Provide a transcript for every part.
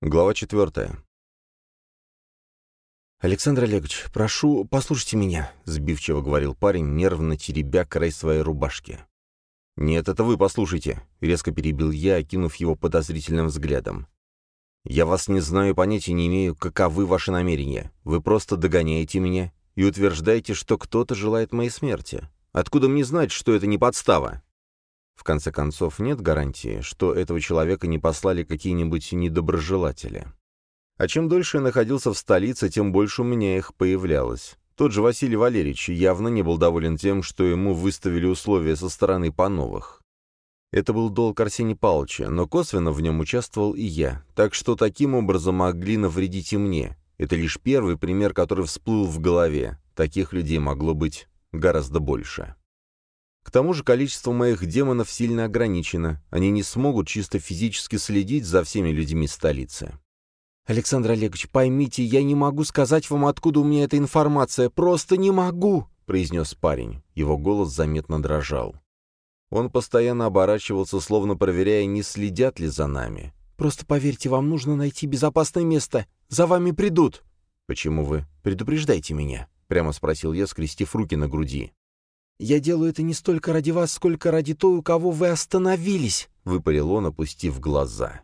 Глава четвертая. «Александр Олегович, прошу, послушайте меня», — сбивчиво говорил парень, нервно теребя край своей рубашки. «Нет, это вы послушайте», — резко перебил я, окинув его подозрительным взглядом. «Я вас не знаю и понятия не имею, каковы ваши намерения. Вы просто догоняете меня и утверждаете, что кто-то желает моей смерти. Откуда мне знать, что это не подстава?» В конце концов, нет гарантии, что этого человека не послали какие-нибудь недоброжелатели. А чем дольше я находился в столице, тем больше у меня их появлялось. Тот же Василий Валерьевич явно не был доволен тем, что ему выставили условия со стороны Пановых. Это был долг Арсения Павловича, но косвенно в нем участвовал и я, так что таким образом могли навредить и мне. Это лишь первый пример, который всплыл в голове. Таких людей могло быть гораздо больше. К тому же количество моих демонов сильно ограничено, они не смогут чисто физически следить за всеми людьми столицы. «Александр Олегович, поймите, я не могу сказать вам, откуда у меня эта информация, просто не могу!» — произнес парень. Его голос заметно дрожал. Он постоянно оборачивался, словно проверяя, не следят ли за нами. «Просто поверьте, вам нужно найти безопасное место. За вами придут». «Почему вы предупреждаете меня?» — прямо спросил я, скрестив руки на груди. «Я делаю это не столько ради вас, сколько ради той, у кого вы остановились», — выпалил он, опустив глаза.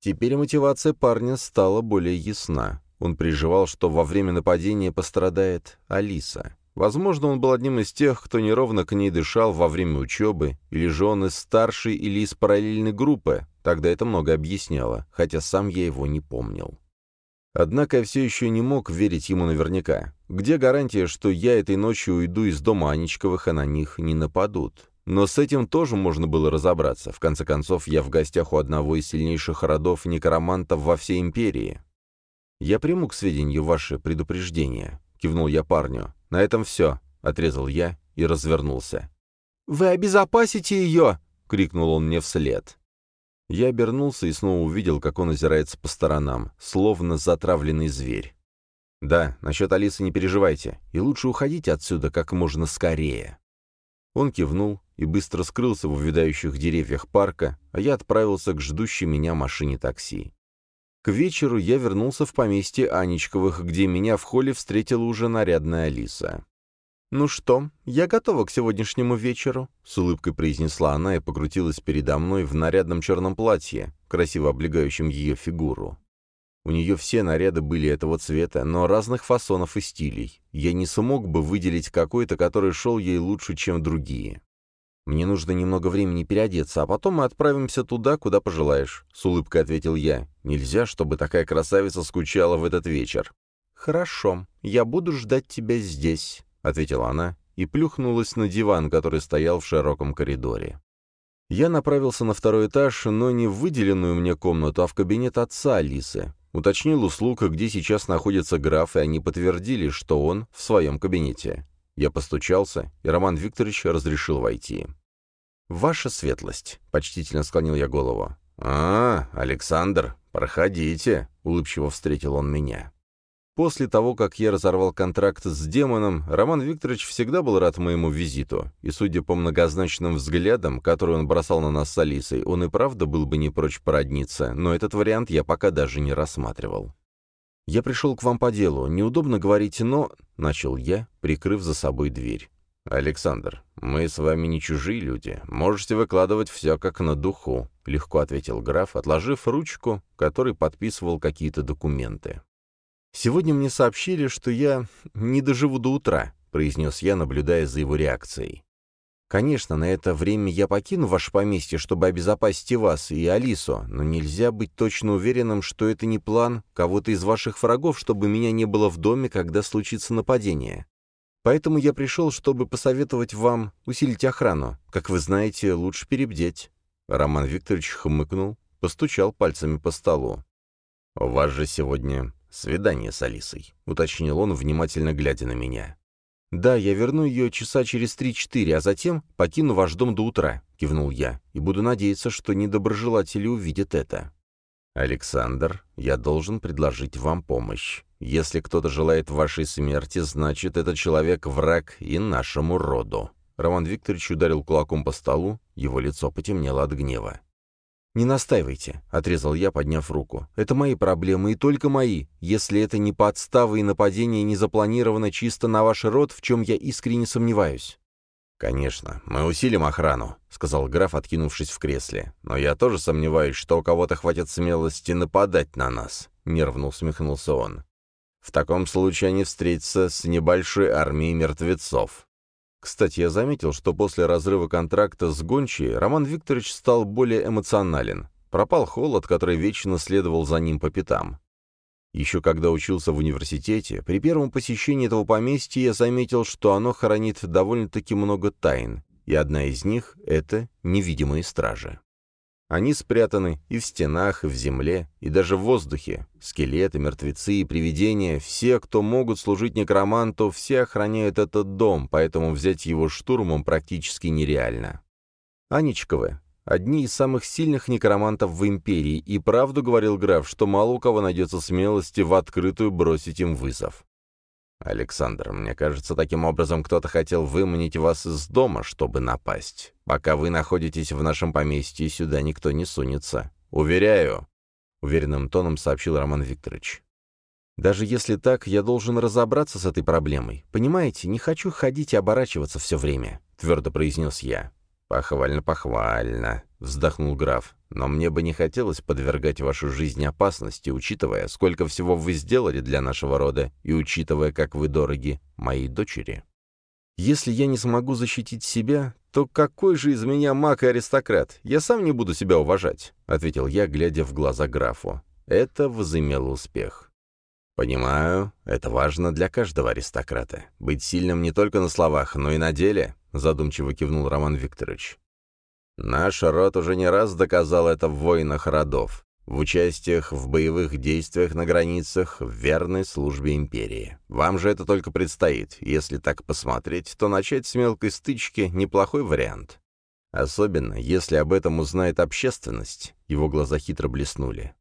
Теперь мотивация парня стала более ясна. Он переживал, что во время нападения пострадает Алиса. Возможно, он был одним из тех, кто неровно к ней дышал во время учебы, или же он из старшей или из параллельной группы. Тогда это много объясняло, хотя сам я его не помнил. Однако я все еще не мог верить ему наверняка. Где гарантия, что я этой ночью уйду из дома Анечковых, а на них не нападут? Но с этим тоже можно было разобраться. В конце концов, я в гостях у одного из сильнейших родов некромантов во всей империи. «Я приму к сведению ваше предупреждение», — кивнул я парню. «На этом все», — отрезал я и развернулся. «Вы обезопасите ее!» — крикнул он мне вслед. Я обернулся и снова увидел, как он озирается по сторонам, словно затравленный зверь. «Да, насчет Алисы не переживайте, и лучше уходите отсюда как можно скорее». Он кивнул и быстро скрылся в увядающих деревьях парка, а я отправился к ждущей меня машине такси. К вечеру я вернулся в поместье Анечковых, где меня в холле встретила уже нарядная Алиса. «Ну что, я готова к сегодняшнему вечеру», — с улыбкой произнесла она и покрутилась передо мной в нарядном черном платье, красиво облегающем ее фигуру. У нее все наряды были этого цвета, но разных фасонов и стилей. Я не смог бы выделить какой-то, который шел ей лучше, чем другие. «Мне нужно немного времени переодеться, а потом мы отправимся туда, куда пожелаешь», — с улыбкой ответил я. «Нельзя, чтобы такая красавица скучала в этот вечер». «Хорошо, я буду ждать тебя здесь», — ответила она и плюхнулась на диван, который стоял в широком коридоре. Я направился на второй этаж, но не в выделенную мне комнату, а в кабинет отца Алисы. Уточнил услуг, где сейчас находится граф, и они подтвердили, что он в своем кабинете. Я постучался, и Роман Викторович разрешил войти. «Ваша светлость», — почтительно склонил я голову. «А, Александр, проходите», — улыбчиво встретил он меня. После того, как я разорвал контракт с демоном, Роман Викторович всегда был рад моему визиту, и, судя по многозначным взглядам, которые он бросал на нас с Алисой, он и правда был бы не прочь породниться, но этот вариант я пока даже не рассматривал. «Я пришел к вам по делу. Неудобно говорить, но...» — начал я, прикрыв за собой дверь. «Александр, мы с вами не чужие люди. Можете выкладывать все как на духу», — легко ответил граф, отложив ручку, который подписывал какие-то документы. «Сегодня мне сообщили, что я не доживу до утра», — произнес я, наблюдая за его реакцией. «Конечно, на это время я покину ваше поместье, чтобы обезопасить и вас, и Алису, но нельзя быть точно уверенным, что это не план кого-то из ваших врагов, чтобы меня не было в доме, когда случится нападение. Поэтому я пришел, чтобы посоветовать вам усилить охрану. Как вы знаете, лучше перебдеть». Роман Викторович хмыкнул, постучал пальцами по столу. «У вас же сегодня «Свидание с Алисой», — уточнил он, внимательно глядя на меня. «Да, я верну ее часа через три-четыре, а затем покину ваш дом до утра», — кивнул я, «и буду надеяться, что недоброжелатели увидят это». «Александр, я должен предложить вам помощь. Если кто-то желает вашей смерти, значит, этот человек враг и нашему роду». Роман Викторович ударил кулаком по столу, его лицо потемнело от гнева. «Не настаивайте», — отрезал я, подняв руку. «Это мои проблемы и только мои. Если это не подстава и нападение не запланировано чисто на ваш род, в чем я искренне сомневаюсь». «Конечно, мы усилим охрану», — сказал граф, откинувшись в кресле. «Но я тоже сомневаюсь, что у кого-то хватит смелости нападать на нас», — нервно усмехнулся он. «В таком случае они встретятся с небольшой армией мертвецов». Кстати, я заметил, что после разрыва контракта с Гончей Роман Викторович стал более эмоционален. Пропал холод, который вечно следовал за ним по пятам. Еще когда учился в университете, при первом посещении этого поместья я заметил, что оно хранит довольно-таки много тайн, и одна из них — это невидимые стражи. Они спрятаны и в стенах, и в земле, и даже в воздухе. Скелеты, мертвецы и привидения, все, кто могут служить некроманту, все охраняют этот дом, поэтому взять его штурмом практически нереально. Анечковы одни из самых сильных некромантов в империи, и правду говорил граф, что мало у кого найдется смелости в открытую бросить им вызов. «Александр, мне кажется, таким образом кто-то хотел выманить вас из дома, чтобы напасть. Пока вы находитесь в нашем поместье, сюда никто не сунется. Уверяю», — уверенным тоном сообщил Роман Викторович. «Даже если так, я должен разобраться с этой проблемой. Понимаете, не хочу ходить и оборачиваться все время», — твердо произнес я. «Похвально-похвально», — вздохнул граф. «Но мне бы не хотелось подвергать вашу жизнь опасности, учитывая, сколько всего вы сделали для нашего рода, и учитывая, как вы дороги моей дочери». «Если я не смогу защитить себя, то какой же из меня маг и аристократ? Я сам не буду себя уважать», — ответил я, глядя в глаза графу. Это возымело успех. «Понимаю, это важно для каждого аристократа. Быть сильным не только на словах, но и на деле», — задумчиво кивнул Роман Викторович. «Наш род уже не раз доказал это в войнах родов, в участиях в боевых действиях на границах, в верной службе империи. Вам же это только предстоит. Если так посмотреть, то начать с мелкой стычки — неплохой вариант. Особенно, если об этом узнает общественность». Его глаза хитро блеснули.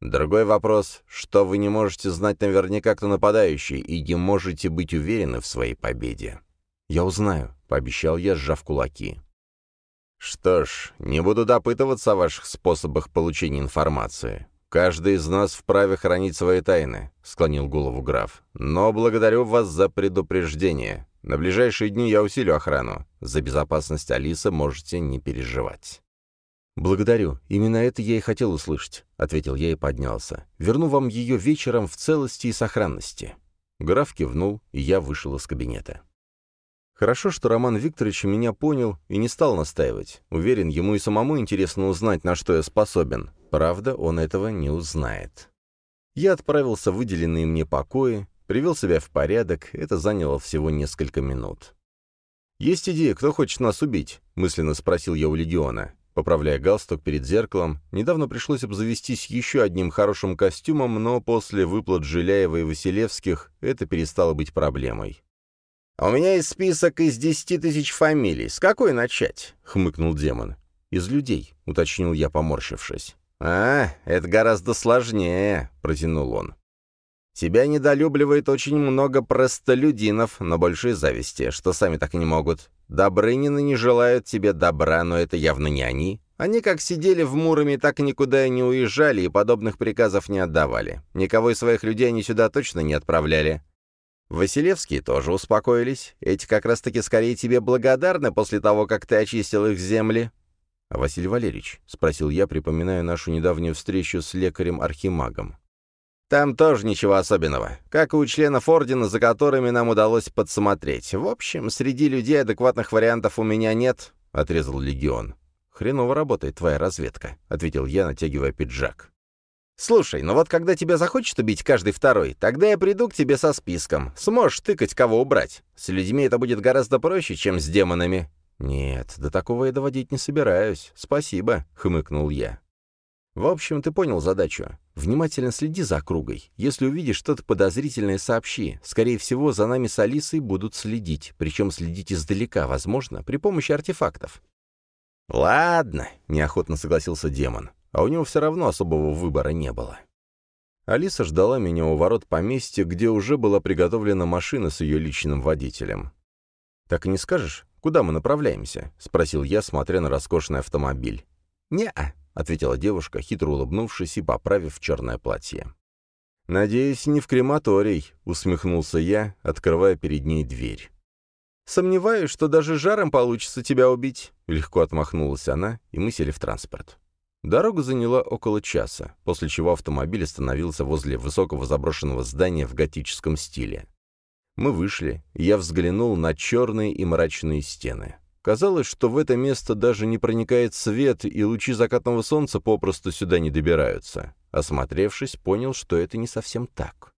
Другой вопрос, что вы не можете знать наверняка, кто нападающий, и не можете быть уверены в своей победе. «Я узнаю», — пообещал я, сжав кулаки. «Что ж, не буду допытываться о ваших способах получения информации. Каждый из нас вправе хранить свои тайны», — склонил голову граф. «Но благодарю вас за предупреждение. На ближайшие дни я усилю охрану. За безопасность Алисы можете не переживать». «Благодарю. Именно это я и хотел услышать», — ответил я и поднялся. «Верну вам ее вечером в целости и сохранности». Граф кивнул, и я вышел из кабинета. Хорошо, что Роман Викторович меня понял и не стал настаивать. Уверен, ему и самому интересно узнать, на что я способен. Правда, он этого не узнает. Я отправился в выделенные мне покои, привел себя в порядок, это заняло всего несколько минут. «Есть идея, кто хочет нас убить?» — мысленно спросил я у Легиона. Поправляя галстук перед зеркалом, недавно пришлось обзавестись еще одним хорошим костюмом, но после выплат Жиляева и Василевских это перестало быть проблемой. «У меня есть список из десяти тысяч фамилий. С какой начать?» — хмыкнул демон. «Из людей», — уточнил я, поморщившись. «А, это гораздо сложнее», — протянул он. «Тебя недолюбливает очень много простолюдинов, но большой зависти, что сами так и не могут. Добрынины не желают тебе добра, но это явно не они. Они как сидели в Муроме, так никуда и не уезжали и подобных приказов не отдавали. Никого из своих людей они сюда точно не отправляли. Василевские тоже успокоились. Эти как раз-таки скорее тебе благодарны после того, как ты очистил их земли. «А Василий Валерьевич?» — спросил я, припоминая нашу недавнюю встречу с лекарем-архимагом. Там тоже ничего особенного, как и у членов Ордена, за которыми нам удалось подсмотреть. В общем, среди людей адекватных вариантов у меня нет», — отрезал Легион. «Хреново работает твоя разведка», — ответил я, натягивая пиджак. «Слушай, ну вот когда тебя захочет убить каждый второй, тогда я приду к тебе со списком. Сможешь тыкать, кого убрать. С людьми это будет гораздо проще, чем с демонами». «Нет, до такого я доводить не собираюсь. Спасибо», — хмыкнул я. В общем, ты понял задачу. Внимательно следи за округой. Если увидишь что-то подозрительное, сообщи. Скорее всего, за нами с Алисой будут следить, причем следить издалека, возможно, при помощи артефактов. «Ладно», — неохотно согласился демон, а у него все равно особого выбора не было. Алиса ждала меня у ворот поместья, где уже была приготовлена машина с ее личным водителем. «Так и не скажешь, куда мы направляемся?» — спросил я, смотря на роскошный автомобиль. «Не-а», — ответила девушка, хитро улыбнувшись и поправив черное платье. «Надеюсь, не в крематорий», — усмехнулся я, открывая перед ней дверь. «Сомневаюсь, что даже жаром получится тебя убить», — легко отмахнулась она, и мы сели в транспорт. Дорога заняла около часа, после чего автомобиль остановился возле высокого заброшенного здания в готическом стиле. Мы вышли, и я взглянул на черные и мрачные стены. Казалось, что в это место даже не проникает свет, и лучи закатного солнца попросту сюда не добираются. Осмотревшись, понял, что это не совсем так.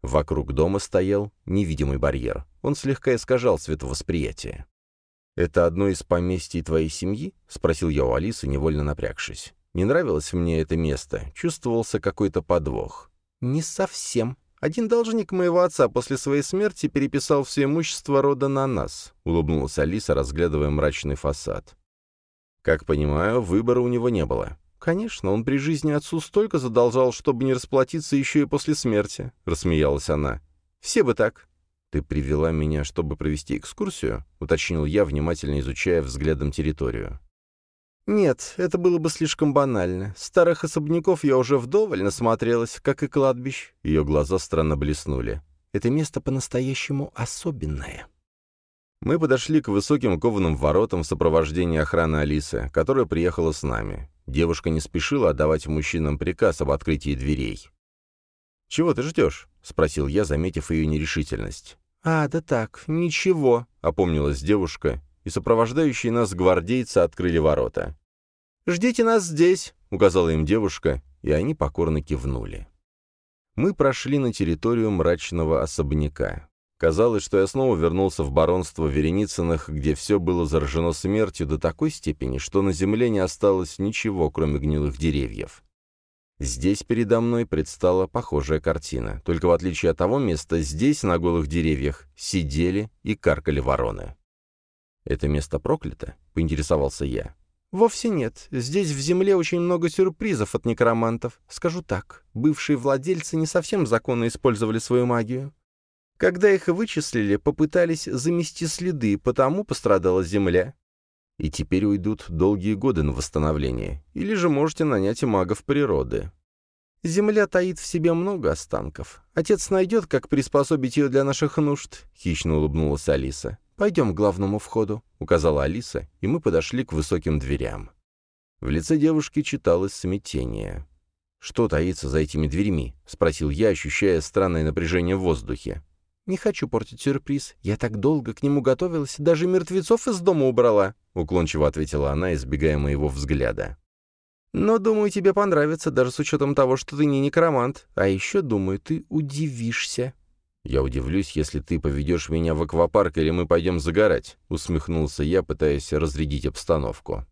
Вокруг дома стоял невидимый барьер. Он слегка искажал световосприятие. «Это одно из поместий твоей семьи?» — спросил я у Алисы, невольно напрягшись. Не нравилось мне это место, чувствовался какой-то подвох. «Не совсем. Один должник моего отца после своей смерти переписал все имущество рода на нас», — улыбнулась Алиса, разглядывая мрачный фасад. «Как понимаю, выбора у него не было». «Конечно, он при жизни отцу столько задолжал, чтобы не расплатиться еще и после смерти», — рассмеялась она. «Все бы так». «Ты привела меня, чтобы провести экскурсию?» — уточнил я, внимательно изучая взглядом территорию. «Нет, это было бы слишком банально. Старых особняков я уже вдоволь насмотрелась, как и кладбищ». Ее глаза странно блеснули. «Это место по-настоящему особенное». Мы подошли к высоким кованым воротам в сопровождении охраны Алисы, которая приехала с нами. Девушка не спешила отдавать мужчинам приказ об открытии дверей. «Чего ты ждешь?» — спросил я, заметив ее нерешительность. «А, да так, ничего», — опомнилась девушка и сопровождающие нас гвардейцы открыли ворота. «Ждите нас здесь», — указала им девушка, и они покорно кивнули. Мы прошли на территорию мрачного особняка. Казалось, что я снова вернулся в баронство Вереницыных, где все было заражено смертью до такой степени, что на земле не осталось ничего, кроме гнилых деревьев. Здесь передо мной предстала похожая картина, только в отличие от того места, здесь, на голых деревьях, сидели и каркали вороны. «Это место проклято?» — поинтересовался я. «Вовсе нет. Здесь в земле очень много сюрпризов от некромантов. Скажу так, бывшие владельцы не совсем законно использовали свою магию. Когда их вычислили, попытались замести следы, потому пострадала земля. И теперь уйдут долгие годы на восстановление. Или же можете нанять магов природы. Земля таит в себе много останков. Отец найдет, как приспособить ее для наших нужд», — хищно улыбнулась Алиса. «Пойдем к главному входу», — указала Алиса, и мы подошли к высоким дверям. В лице девушки читалось смятение. «Что таится за этими дверьми?» — спросил я, ощущая странное напряжение в воздухе. «Не хочу портить сюрприз. Я так долго к нему готовилась, даже мертвецов из дома убрала», — уклончиво ответила она, избегая моего взгляда. «Но, думаю, тебе понравится, даже с учетом того, что ты не некромант. А еще, думаю, ты удивишься». «Я удивлюсь, если ты поведешь меня в аквапарк или мы пойдем загорать», — усмехнулся я, пытаясь разрядить обстановку.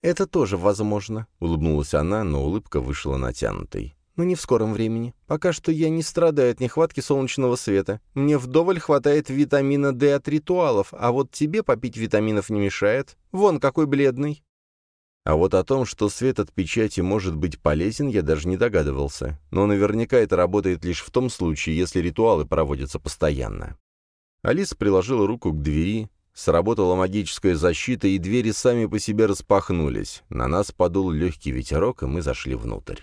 «Это тоже возможно», — улыбнулась она, но улыбка вышла натянутой. «Но не в скором времени. Пока что я не страдаю от нехватки солнечного света. Мне вдоволь хватает витамина D от ритуалов, а вот тебе попить витаминов не мешает. Вон какой бледный». А вот о том, что свет от печати может быть полезен, я даже не догадывался. Но наверняка это работает лишь в том случае, если ритуалы проводятся постоянно. Алиса приложила руку к двери, сработала магическая защита, и двери сами по себе распахнулись. На нас подул легкий ветерок, и мы зашли внутрь.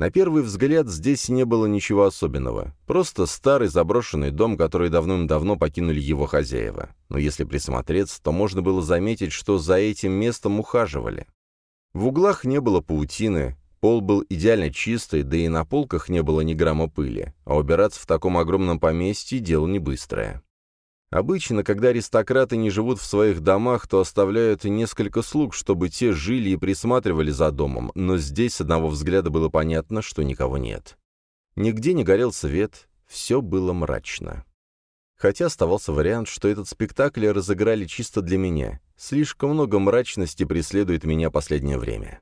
На первый взгляд здесь не было ничего особенного. Просто старый заброшенный дом, который давным-давно покинули его хозяева. Но если присмотреться, то можно было заметить, что за этим местом ухаживали. В углах не было паутины, пол был идеально чистый, да и на полках не было ни грамма пыли, а убираться в таком огромном поместье – дело не быстрое. Обычно, когда аристократы не живут в своих домах, то оставляют несколько слуг, чтобы те жили и присматривали за домом, но здесь с одного взгляда было понятно, что никого нет. Нигде не горел свет, все было мрачно. Хотя оставался вариант, что этот спектакль разыграли чисто для меня. Слишком много мрачности преследует меня последнее время.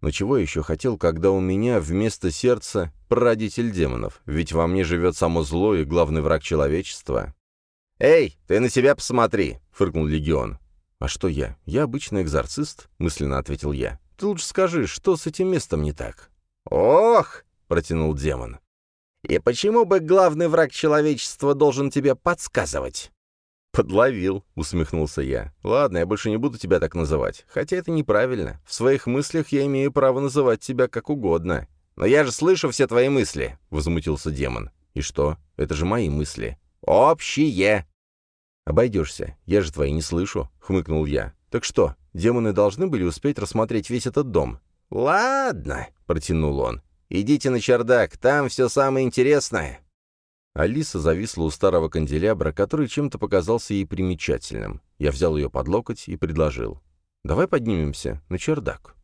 Но чего я еще хотел, когда у меня вместо сердца прародитель демонов, ведь во мне живет само зло и главный враг человечества, «Эй, ты на себя посмотри!» — фыркнул Легион. «А что я? Я обычный экзорцист», — мысленно ответил я. «Ты лучше скажи, что с этим местом не так?» «Ох!» — протянул демон. «И почему бы главный враг человечества должен тебе подсказывать?» «Подловил», — усмехнулся я. «Ладно, я больше не буду тебя так называть. Хотя это неправильно. В своих мыслях я имею право называть тебя как угодно». «Но я же слышу все твои мысли», — возмутился демон. «И что? Это же мои мысли». «Общие!» «Обойдешься. Я же твои не слышу», — хмыкнул я. «Так что, демоны должны были успеть рассмотреть весь этот дом?» «Ладно», — протянул он. «Идите на чердак, там все самое интересное». Алиса зависла у старого канделябра, который чем-то показался ей примечательным. Я взял ее под локоть и предложил. «Давай поднимемся на чердак».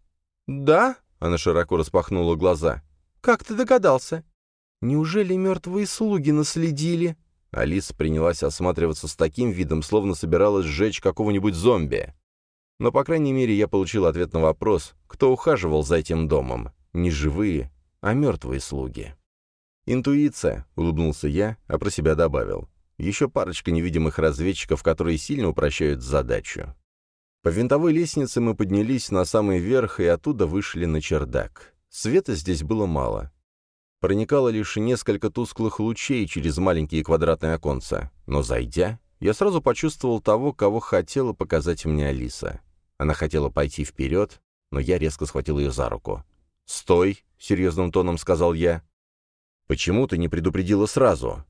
«Да?» — она широко распахнула глаза. «Как ты догадался? Неужели мертвые слуги наследили?» Алиса принялась осматриваться с таким видом, словно собиралась сжечь какого-нибудь зомби. Но, по крайней мере, я получил ответ на вопрос, кто ухаживал за этим домом. Не живые, а мертвые слуги. «Интуиция», — улыбнулся я, а про себя добавил. «Еще парочка невидимых разведчиков, которые сильно упрощают задачу». По винтовой лестнице мы поднялись на самый верх и оттуда вышли на чердак. Света здесь было мало. Проникало лишь несколько тусклых лучей через маленькие квадратные оконца. Но зайдя, я сразу почувствовал того, кого хотела показать мне Алиса. Она хотела пойти вперед, но я резко схватил ее за руку. «Стой!» — серьезным тоном сказал я. «Почему ты не предупредила сразу?»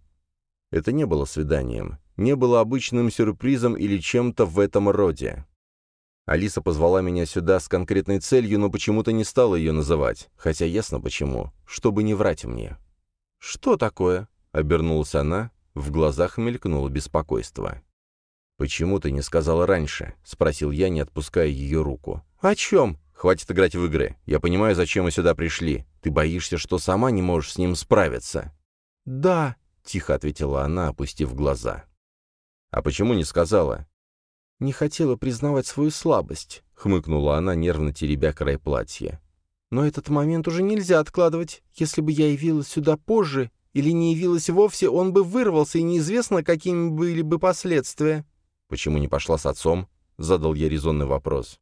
Это не было свиданием, не было обычным сюрпризом или чем-то в этом роде. Алиса позвала меня сюда с конкретной целью, но почему-то не стала ее называть, хотя ясно почему, чтобы не врать мне. «Что такое?» — обернулась она, в глазах мелькнуло беспокойство. «Почему ты не сказала раньше?» — спросил я, не отпуская ее руку. «О чем?» «Хватит играть в игры. Я понимаю, зачем мы сюда пришли. Ты боишься, что сама не можешь с ним справиться?» «Да», — тихо ответила она, опустив глаза. «А почему не сказала?» «Не хотела признавать свою слабость», — хмыкнула она, нервно теребя край платья. «Но этот момент уже нельзя откладывать. Если бы я явилась сюда позже или не явилась вовсе, он бы вырвался, и неизвестно, какими были бы последствия». «Почему не пошла с отцом?» — задал я резонный вопрос.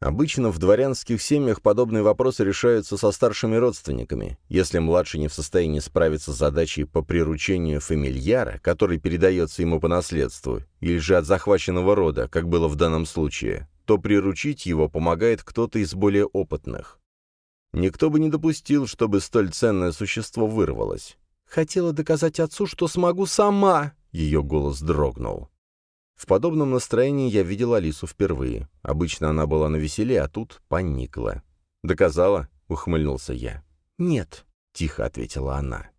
Обычно в дворянских семьях подобные вопросы решаются со старшими родственниками. Если младший не в состоянии справиться с задачей по приручению фамильяра, который передается ему по наследству, или же от захваченного рода, как было в данном случае, то приручить его помогает кто-то из более опытных. Никто бы не допустил, чтобы столь ценное существо вырвалось. «Хотела доказать отцу, что смогу сама!» Ее голос дрогнул. В подобном настроении я видел Алису впервые. Обычно она была на веселе, а тут поникла. «Доказала?» — ухмыльнулся я. «Нет», — тихо ответила она.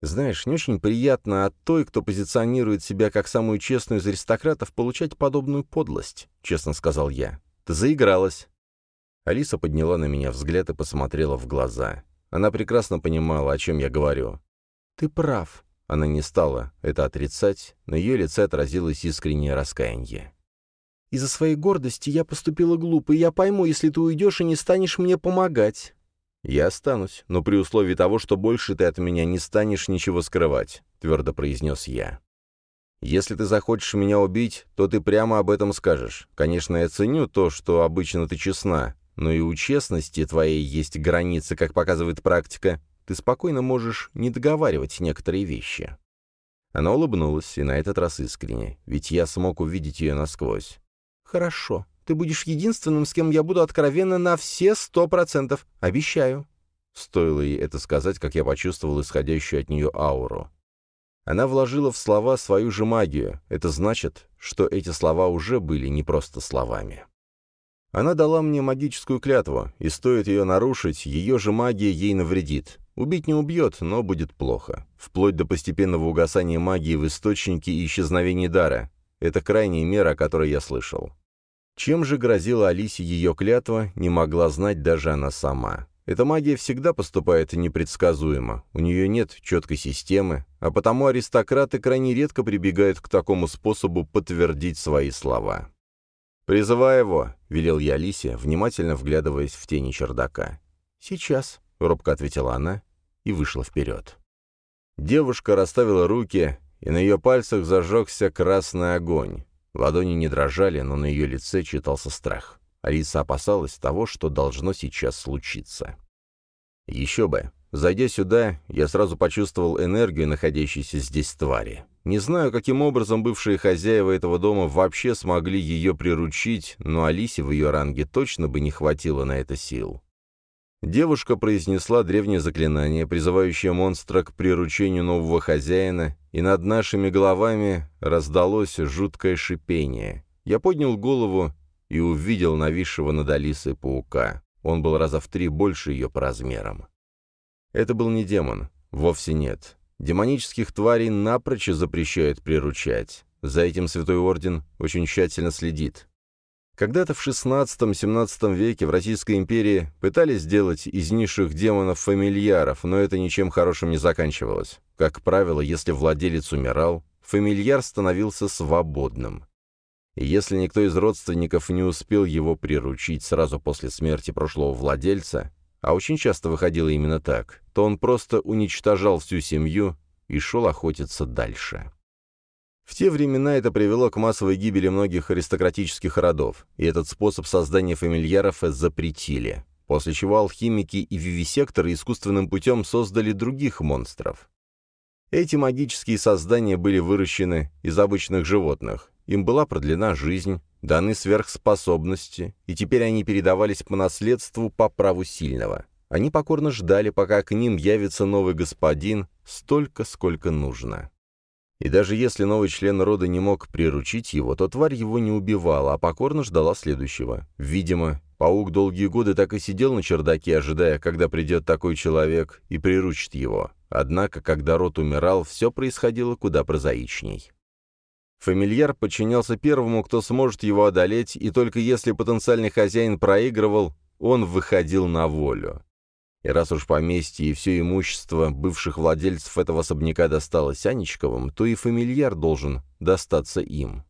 «Знаешь, не очень приятно от той, кто позиционирует себя как самую честную из аристократов, получать подобную подлость», — честно сказал я. «Ты заигралась». Алиса подняла на меня взгляд и посмотрела в глаза. Она прекрасно понимала, о чем я говорю. «Ты прав», она не стала это отрицать, на ее лице отразилось искреннее раскаяние. «Из-за своей гордости я поступила глупо, и я пойму, если ты уйдешь и не станешь мне помогать». «Я останусь, но при условии того, что больше ты от меня не станешь ничего скрывать», — твердо произнес я. «Если ты захочешь меня убить, то ты прямо об этом скажешь. Конечно, я ценю то, что обычно ты честна, но и у честности твоей есть границы, как показывает практика, ты спокойно можешь не договаривать некоторые вещи». Она улыбнулась, и на этот раз искренне, ведь я смог увидеть ее насквозь. «Хорошо. Ты будешь единственным, с кем я буду откровенна на все сто процентов. Обещаю». Стоило ей это сказать, как я почувствовал исходящую от нее ауру. Она вложила в слова свою же магию. Это значит, что эти слова уже были не просто словами. Она дала мне магическую клятву, и стоит ее нарушить, ее же магия ей навредит. Убить не убьет, но будет плохо. Вплоть до постепенного угасания магии в источнике и исчезновения дара. Это крайняя мера, о которой я слышал. Чем же грозила Алисе ее клятва, не могла знать даже она сама. Эта магия всегда поступает непредсказуемо, у нее нет четкой системы, а потому аристократы крайне редко прибегают к такому способу подтвердить свои слова. «Призывай его», — велел я Алисе, внимательно вглядываясь в тени чердака. «Сейчас», — робко ответила она и вышла вперед. Девушка расставила руки, и на ее пальцах зажегся красный огонь. Ладони не дрожали, но на ее лице читался страх. Алиса опасалась того, что должно сейчас случиться. Еще бы. Зайдя сюда, я сразу почувствовал энергию находящейся здесь твари. Не знаю, каким образом бывшие хозяева этого дома вообще смогли ее приручить, но Алисе в ее ранге точно бы не хватило на это сил. Девушка произнесла древнее заклинание, призывающее монстра к приручению нового хозяина, и над нашими головами раздалось жуткое шипение. Я поднял голову и увидел нависшего над Алисой паука. Он был раза в три больше ее по размерам. Это был не демон, вовсе нет. Демонических тварей напрочь запрещают приручать. За этим Святой Орден очень тщательно следит. Когда-то в XVI-XVII веке в Российской империи пытались сделать из низших демонов фамильяров, но это ничем хорошим не заканчивалось. Как правило, если владелец умирал, фамильяр становился свободным. И если никто из родственников не успел его приручить сразу после смерти прошлого владельца, а очень часто выходило именно так, то он просто уничтожал всю семью и шел охотиться дальше. В те времена это привело к массовой гибели многих аристократических родов, и этот способ создания фамильяров запретили, после чего алхимики и вивисекторы искусственным путем создали других монстров. Эти магические создания были выращены из обычных животных, им была продлена жизнь, даны сверхспособности, и теперь они передавались по наследству по праву сильного. Они покорно ждали, пока к ним явится новый господин, столько, сколько нужно. И даже если новый член рода не мог приручить его, то тварь его не убивала, а покорно ждала следующего. Видимо, паук долгие годы так и сидел на чердаке, ожидая, когда придет такой человек и приручит его. Однако, когда род умирал, все происходило куда прозаичней. Фамильяр подчинялся первому, кто сможет его одолеть, и только если потенциальный хозяин проигрывал, он выходил на волю. И раз уж поместье и все имущество бывших владельцев этого особняка досталось Анечковым, то и фамильяр должен достаться им.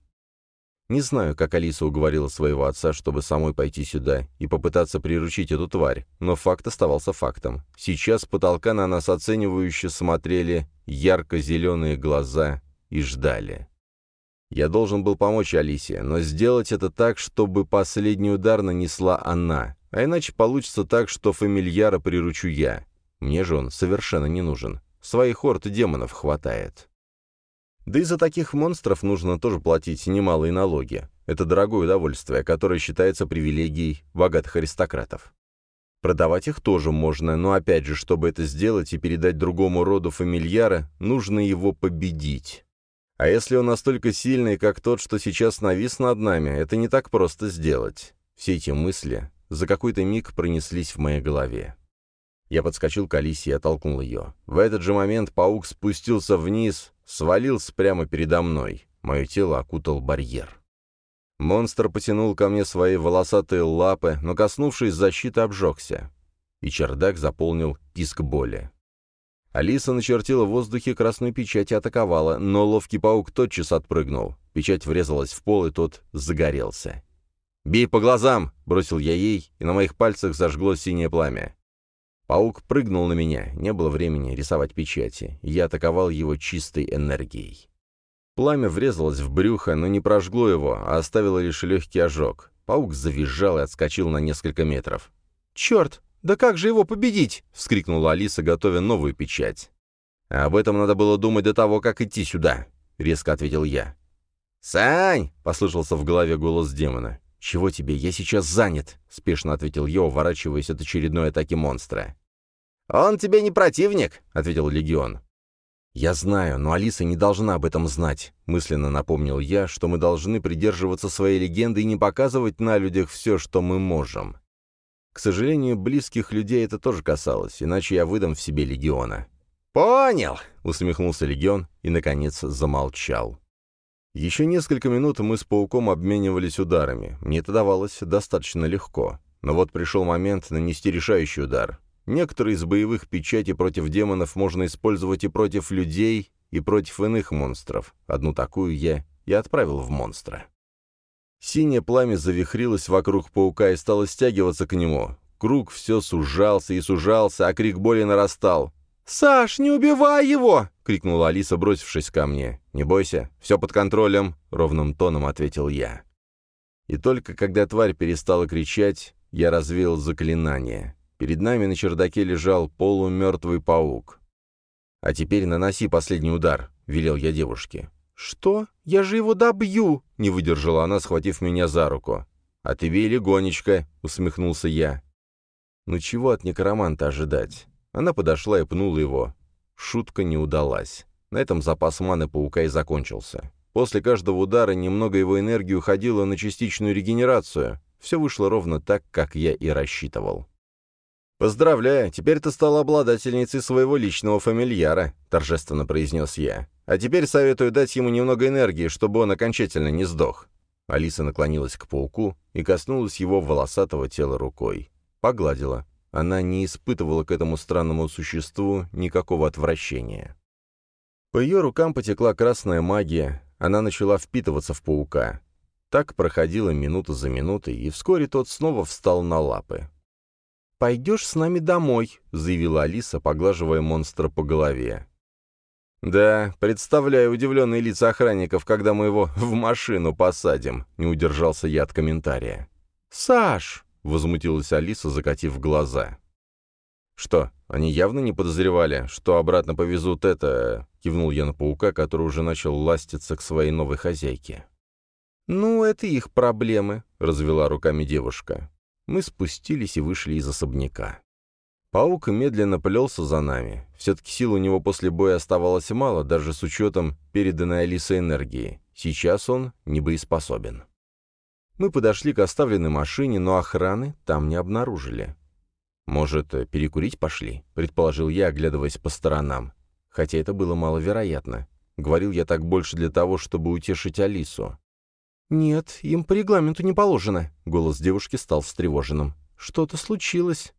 Не знаю, как Алиса уговорила своего отца, чтобы самой пойти сюда и попытаться приручить эту тварь, но факт оставался фактом. Сейчас с потолка на нас оценивающе смотрели ярко-зеленые глаза и ждали. Я должен был помочь Алисе, но сделать это так, чтобы последний удар нанесла она, а иначе получится так, что фамильяра приручу я. Мне же он совершенно не нужен. Своих орд демонов хватает. Да и за таких монстров нужно тоже платить немалые налоги. Это дорогое удовольствие, которое считается привилегией богатых аристократов. Продавать их тоже можно, но опять же, чтобы это сделать и передать другому роду фамильяра, нужно его победить. А если он настолько сильный, как тот, что сейчас навис над нами, это не так просто сделать. Все эти мысли за какой-то миг пронеслись в моей голове. Я подскочил к Алисе и оттолкнул ее. В этот же момент паук спустился вниз, свалился прямо передо мной. Мое тело окутал барьер. Монстр потянул ко мне свои волосатые лапы, но, коснувшись защиты, обжегся. И чердак заполнил писк боли. Алиса начертила в воздухе красную печать и атаковала, но ловкий паук тотчас отпрыгнул. Печать врезалась в пол, и тот загорелся. «Бей по глазам!» — бросил я ей, и на моих пальцах зажгло синее пламя. Паук прыгнул на меня, не было времени рисовать печати, я атаковал его чистой энергией. Пламя врезалось в брюхо, но не прожгло его, а оставило лишь легкий ожог. Паук завизжал и отскочил на несколько метров. «Черт! «Да как же его победить?» — вскрикнула Алиса, готовя новую печать. «Об этом надо было думать до того, как идти сюда», — резко ответил я. «Сань!» — послышался в голове голос демона. «Чего тебе? Я сейчас занят», — спешно ответил я, уворачиваясь от очередной атаки монстра. «Он тебе не противник», — ответил Легион. «Я знаю, но Алиса не должна об этом знать», — мысленно напомнил я, что мы должны придерживаться своей легенды и не показывать на людях все, что мы можем. К сожалению, близких людей это тоже касалось, иначе я выдам в себе легиона. «Понял!» — усмехнулся легион и, наконец, замолчал. Еще несколько минут мы с пауком обменивались ударами. Мне это давалось достаточно легко. Но вот пришел момент нанести решающий удар. Некоторые из боевых печатей против демонов можно использовать и против людей, и против иных монстров. Одну такую я и отправил в монстра. Синее пламя завихрилось вокруг паука и стало стягиваться к нему. Круг все сужался и сужался, а крик боли нарастал. «Саш, не убивай его!» — крикнула Алиса, бросившись ко мне. «Не бойся, все под контролем», — ровным тоном ответил я. И только когда тварь перестала кричать, я развеял заклинание. Перед нами на чердаке лежал полумертвый паук. «А теперь наноси последний удар», — велел я девушке. «Что? Я же его добью!» — не выдержала она, схватив меня за руку. «А ты бей легонечко!» — усмехнулся я. «Ну чего от некроманта ожидать?» Она подошла и пнула его. Шутка не удалась. На этом запас маны паука и закончился. После каждого удара немного его энергии уходило на частичную регенерацию. Все вышло ровно так, как я и рассчитывал. «Поздравляю, теперь ты стала обладательницей своего личного фамильяра», — торжественно произнес я. «А теперь советую дать ему немного энергии, чтобы он окончательно не сдох». Алиса наклонилась к пауку и коснулась его волосатого тела рукой. Погладила. Она не испытывала к этому странному существу никакого отвращения. По ее рукам потекла красная магия, она начала впитываться в паука. Так проходила минута за минутой, и вскоре тот снова встал на лапы. «Пойдешь с нами домой», — заявила Алиса, поглаживая монстра по голове. «Да, представляю удивленные лица охранников, когда мы его в машину посадим», — не удержался я от комментария. «Саш!» — возмутилась Алиса, закатив глаза. «Что, они явно не подозревали, что обратно повезут это...» — кивнул я на паука, который уже начал ластиться к своей новой хозяйке. «Ну, это их проблемы», — развела руками девушка. Мы спустились и вышли из особняка. Паук медленно плелся за нами. Все-таки сил у него после боя оставалось мало, даже с учетом переданной Алисой энергии. Сейчас он не боеспособен. Мы подошли к оставленной машине, но охраны там не обнаружили. «Может, перекурить пошли?» — предположил я, оглядываясь по сторонам. Хотя это было маловероятно. Говорил я так больше для того, чтобы утешить Алису. «Нет, им по регламенту не положено», — голос девушки стал встревоженным. «Что-то случилось».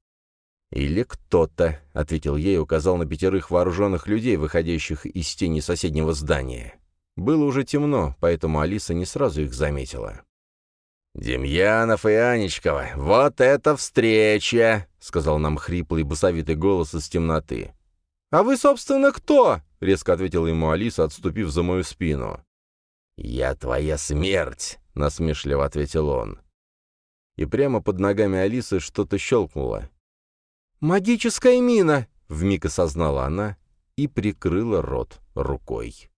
«Или кто-то», — ответил ей и указал на пятерых вооруженных людей, выходящих из тени соседнего здания. Было уже темно, поэтому Алиса не сразу их заметила. «Демьянов и Анечкова, вот это встреча!» — сказал нам хриплый басовитый голос из темноты. «А вы, собственно, кто?» — резко ответила ему Алиса, отступив за мою спину. «Я твоя смерть!» — насмешливо ответил он. И прямо под ногами Алисы что-то щелкнуло. «Магическая мина!» — вмиг осознала она и прикрыла рот рукой.